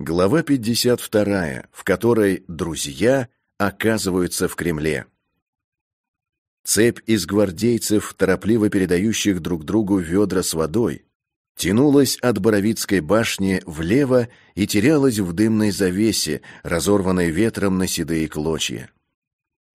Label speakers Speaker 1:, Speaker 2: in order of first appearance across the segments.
Speaker 1: Глава 52, в которой друзья оказываются в Кремле. Цепь из гвардейцев, торопливо передающих друг другу ведра с водой, тянулась от Боровицкой башни влево и терялась в дымной завесе, разорванной ветром на седые клочья.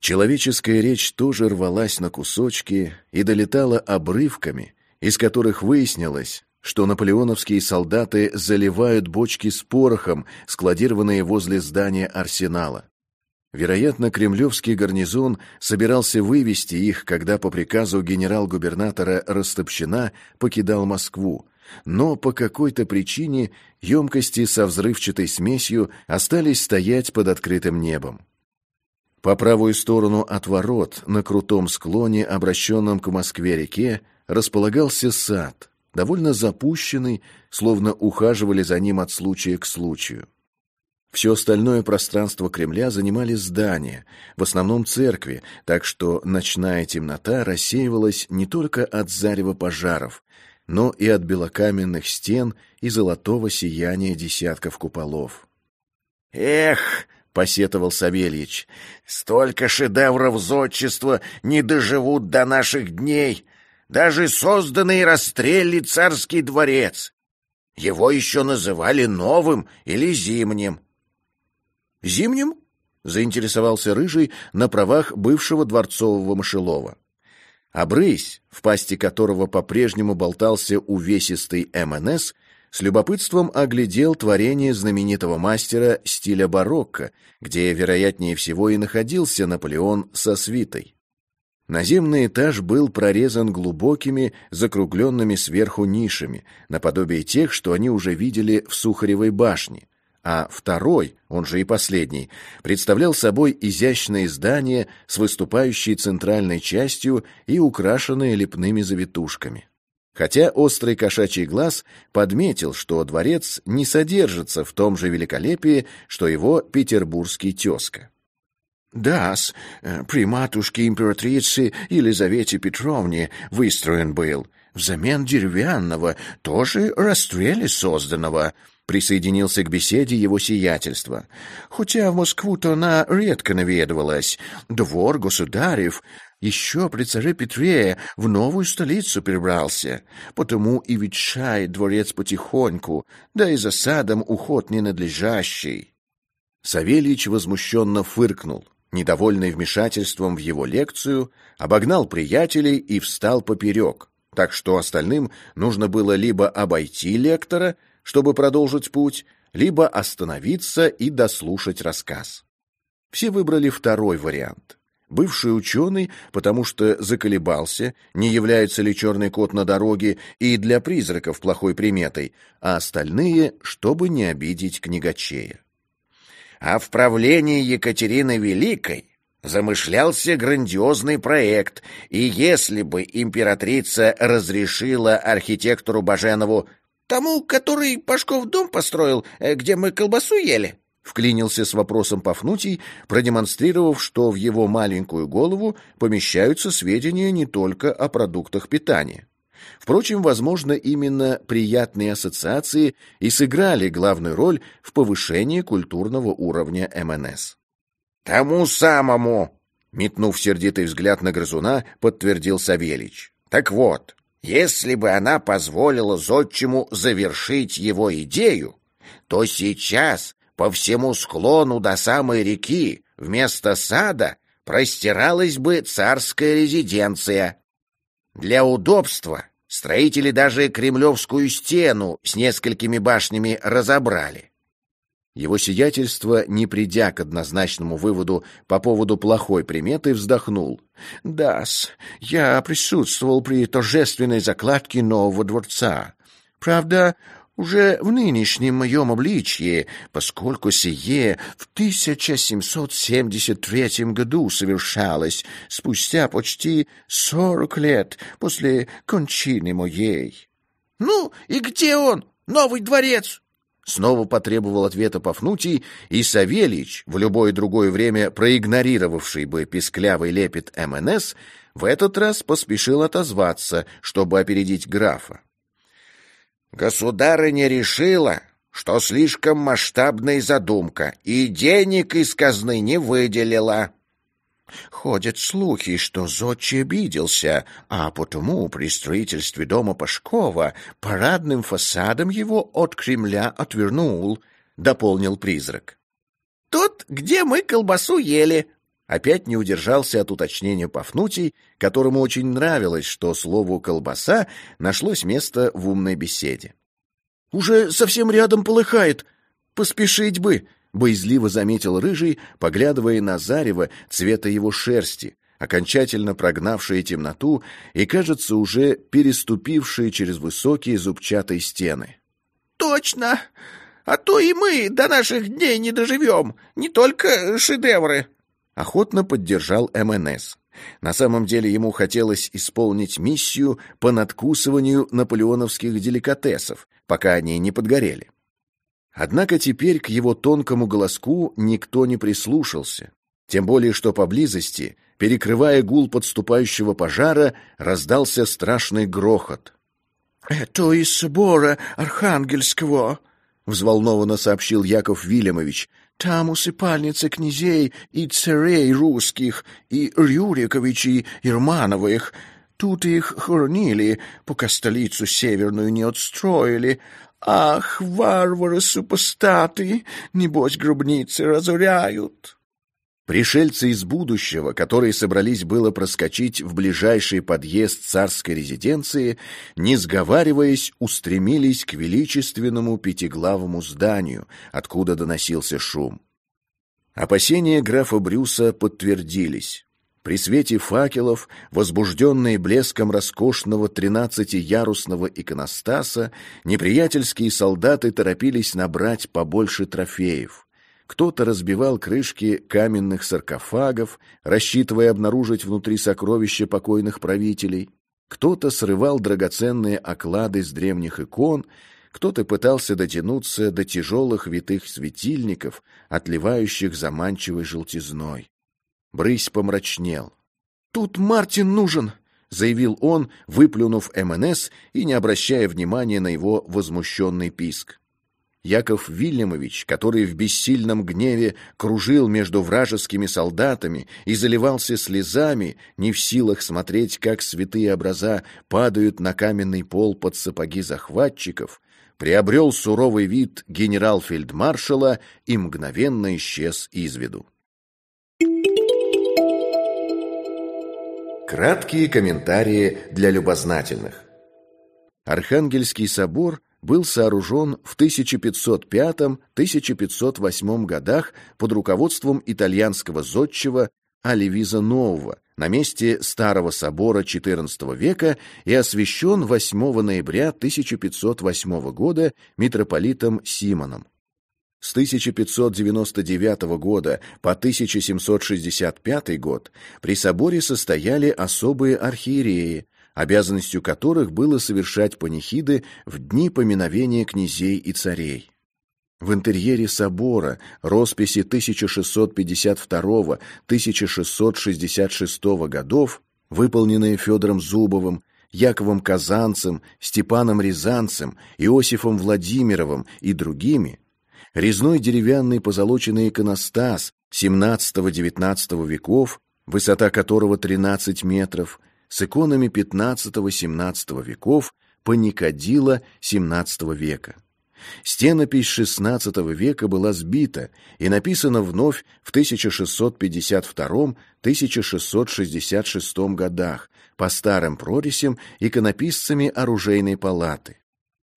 Speaker 1: Человеческая речь тоже рвалась на кусочки и долетала обрывками, из которых выяснилось, что наполеоновские солдаты заливают бочки с порохом, складированные возле здания арсенала. Вероятно, кремлевский гарнизон собирался вывести их, когда по приказу генерал-губернатора Растопщина покидал Москву, но по какой-то причине емкости со взрывчатой смесью остались стоять под открытым небом. По правую сторону от ворот, на крутом склоне, обращенном к Москве-реке, располагался сад, довольно запущенный, словно ухаживали за ним от случая к случаю. Все остальное пространство Кремля занимали здания, в основном церкви, так что ночная темнота рассеивалась не только от зарева пожаров, но и от белокаменных стен и золотого сияния десятков куполов.
Speaker 2: «Эх!» — посетовал Савельич. «Столько шедевров зодчества не доживут до наших дней. Даже созданный расстрелли царский дворец. Его еще называли новым или зимним».
Speaker 1: «Зимним?» — заинтересовался Рыжий на правах бывшего дворцового мышелова. А брысь, в пасти которого по-прежнему болтался увесистый МНС, с любопытством оглядел творение знаменитого мастера стиля барокко, где, вероятнее всего, и находился Наполеон со свитой. Наземный этаж был прорезан глубокими, закругленными сверху нишами, наподобие тех, что они уже видели в Сухаревой башне, а второй, он же и последний, представлял собой изящное здание с выступающей центральной частью и украшенное лепными завитушками. Хотя острый кошачий глаз подметил, что дворец не содержится в том же великолепии, что его петербургский тезка.
Speaker 3: «Да-с, при матушке императрицы Елизавете Петровне выстроен был, взамен деревянного, тоже расстреле созданного», присоединился к беседе его сиятельства. Хотя в Москву-то она редко наведывалась. Двор государев еще при царе Петре в новую столицу перебрался, потому и ветшает дворец потихоньку, да и за садом уход ненадлежащий.
Speaker 1: Савельич возмущенно фыркнул, недовольный вмешательством в его лекцию, обогнал приятелей и встал поперек, так что остальным нужно было либо обойти лектора, чтобы продолжить путь, либо остановиться и дослушать рассказ. Все выбрали второй вариант. Бывший ученый, потому что заколебался, не является ли черный кот на дороге и для призраков плохой приметой, а остальные, чтобы не обидеть книгачея.
Speaker 2: А в правлении Екатерины Великой замышлялся грандиозный проект, и если бы императрица разрешила архитектору Баженову Тому, который Пашков дом построил, э, где мы колбасу ели?»
Speaker 1: Вклинился с вопросом Пафнутий, продемонстрировав, что в его маленькую голову помещаются сведения не только о продуктах питания. Впрочем, возможно, именно приятные ассоциации и сыграли главную роль в повышении культурного уровня МНС.
Speaker 2: «Тому самому!» — метнув сердитый взгляд на грызуна, подтвердил Савельич. «Так вот, если бы она позволила зодчему завершить его идею, то сейчас по всему склону до самой реки вместо сада простиралась бы царская резиденция. Для удобства строители даже кремлевскую стену с несколькими башнями разобрали.
Speaker 1: Его сиятельство, не придя к однозначному выводу по поводу плохой приметы, вздохнул.
Speaker 3: «Да-с, я присутствовал при торжественной закладке нового дворца. Правда, уже в нынешнем моем обличье, поскольку сие в 1773 году совершалось, спустя почти сорок лет после кончины моей».
Speaker 2: «Ну, и где он, новый дворец?»
Speaker 1: Снова потребовал ответа Пафнутий, и Савельич, в любое другое время проигнорировавший бы писклявый лепет МНС, в этот раз поспешил отозваться, чтобы опередить графа.
Speaker 2: «Государыня решила, что слишком масштабная задумка и денег из казны не выделила. Ходят слухи, что Зодчий обиделся, а потому при строительстве дома Пашкова парадным фасадом его от Кремля отвернул, — дополнил призрак. — Тут, где мы колбасу ели, Опять не удержался от уточнения Пафнутий, которому очень нравилось, что слову «колбаса» нашлось место в умной беседе. «Уже совсем рядом полыхает. Поспешить бы!» — боязливо заметил Рыжий, поглядывая на зарево цвета его шерсти, окончательно прогнавшее темноту и, кажется, уже переступившее через высокие зубчатые стены.
Speaker 4: «Точно! А то и мы до наших дней не доживем, не только шедевры!»
Speaker 1: Охотно поддержал МНС. На самом деле ему хотелось исполнить миссию по надкусыванию наполеоновских деликатесов, пока они не подгорели. Однако теперь к его тонкому голоску никто не прислушался, тем более что поблизости, перекрывая гул подступающего пожара, раздался страшный грохот.
Speaker 4: «Это из собора Архангельского», — взволнованно сообщил Яков Вильямович, там усыпальницы князей и царей русских, и Рюриковичей Ирмановых. Тут их хоронили, пока столицу северную не отстроили. Ах, варвары-супостаты, небось гробницы разоряют.
Speaker 1: Пришельцы из будущего, которые собрались было проскочить в ближайший подъезд царской резиденции, не сговариваясь, устремились к величественному пятиглавому зданию, откуда доносился шум. Опасения графа Брюса подтвердились. При свете факелов, возбужденные блеском роскошного тринадцатиярусного иконостаса, неприятельские солдаты торопились набрать побольше трофеев — кто-то разбивал крышки каменных саркофагов, рассчитывая обнаружить внутри сокровища покойных правителей. Кто-то срывал драгоценные оклады с древних икон, кто-то пытался дотянуться до тяжелых витых светильников, отливающих заманчивой желтизной. Брысь помрачнел. «Тут Мартин нужен!» — заявил он, выплюнув МНС и не обращая внимания на его возмущенный писк. Яков Вильямович, который в бессильном гневе кружил между вражескими солдатами и заливался слезами, не в силах смотреть, как святые образа падают на каменный пол под сапоги захватчиков, приобрел суровый вид генерал-фельдмаршала и мгновенно исчез из виду. Краткие комментарии для любознательных. Архангельский собор – был сооружен в 1505-1508 годах под руководством итальянского зодчего Оливиза Нового на месте Старого собора XIV века и освящен 8 ноября 1508 года митрополитом Симоном. С 1599 года по 1765 год при соборе состояли особые архиереи, обязанностью которых было совершать панихиды в дни поминовения князей и царей. В интерьере собора росписи 1662-1666 годов, выполненные Федором Зубовым, Яковом Казанцем, Степаном Рязанцем, Иосифом Владимировым и другими, резной деревянный позолоченный иконостас XVII-XIX веков, высота которого 13 метров, с иконами XV-XVII веков паникадила XVII века. Стенопись XVI века была сбита и написана вновь в 1652-1666 годах по старым прорисям иконописцами оружейной палаты.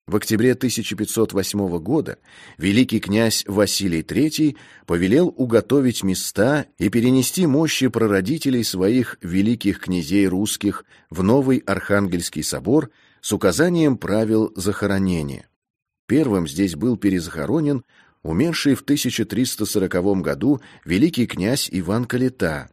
Speaker 1: В октябре 1508 года великий князь Василий III повелел уготовить места и перенести мощи прародителей своих великих князей русских в новый Архангельский собор с указанием правил захоронения. Первым здесь был перезахоронен умерший в 1340 году великий князь Иван Калита.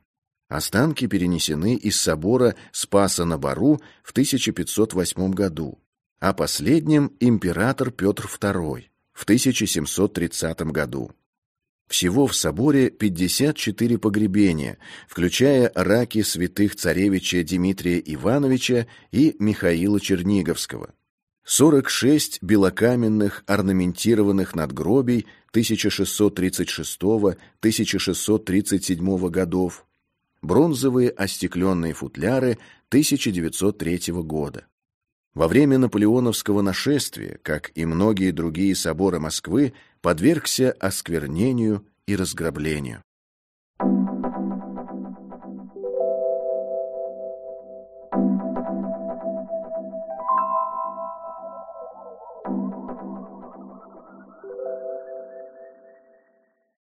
Speaker 1: Останки перенесены из собора Спаса на Бару в 1508 году а последним император Петр II в 1730 году. Всего в соборе 54 погребения, включая раки святых царевича Дмитрия Ивановича и Михаила Черниговского. 46 белокаменных орнаментированных надгробий 1636-1637 годов, бронзовые остекленные футляры 1903 года. Во время наполеоновского нашествия, как и многие другие соборы Москвы, подвергся осквернению и разграблению.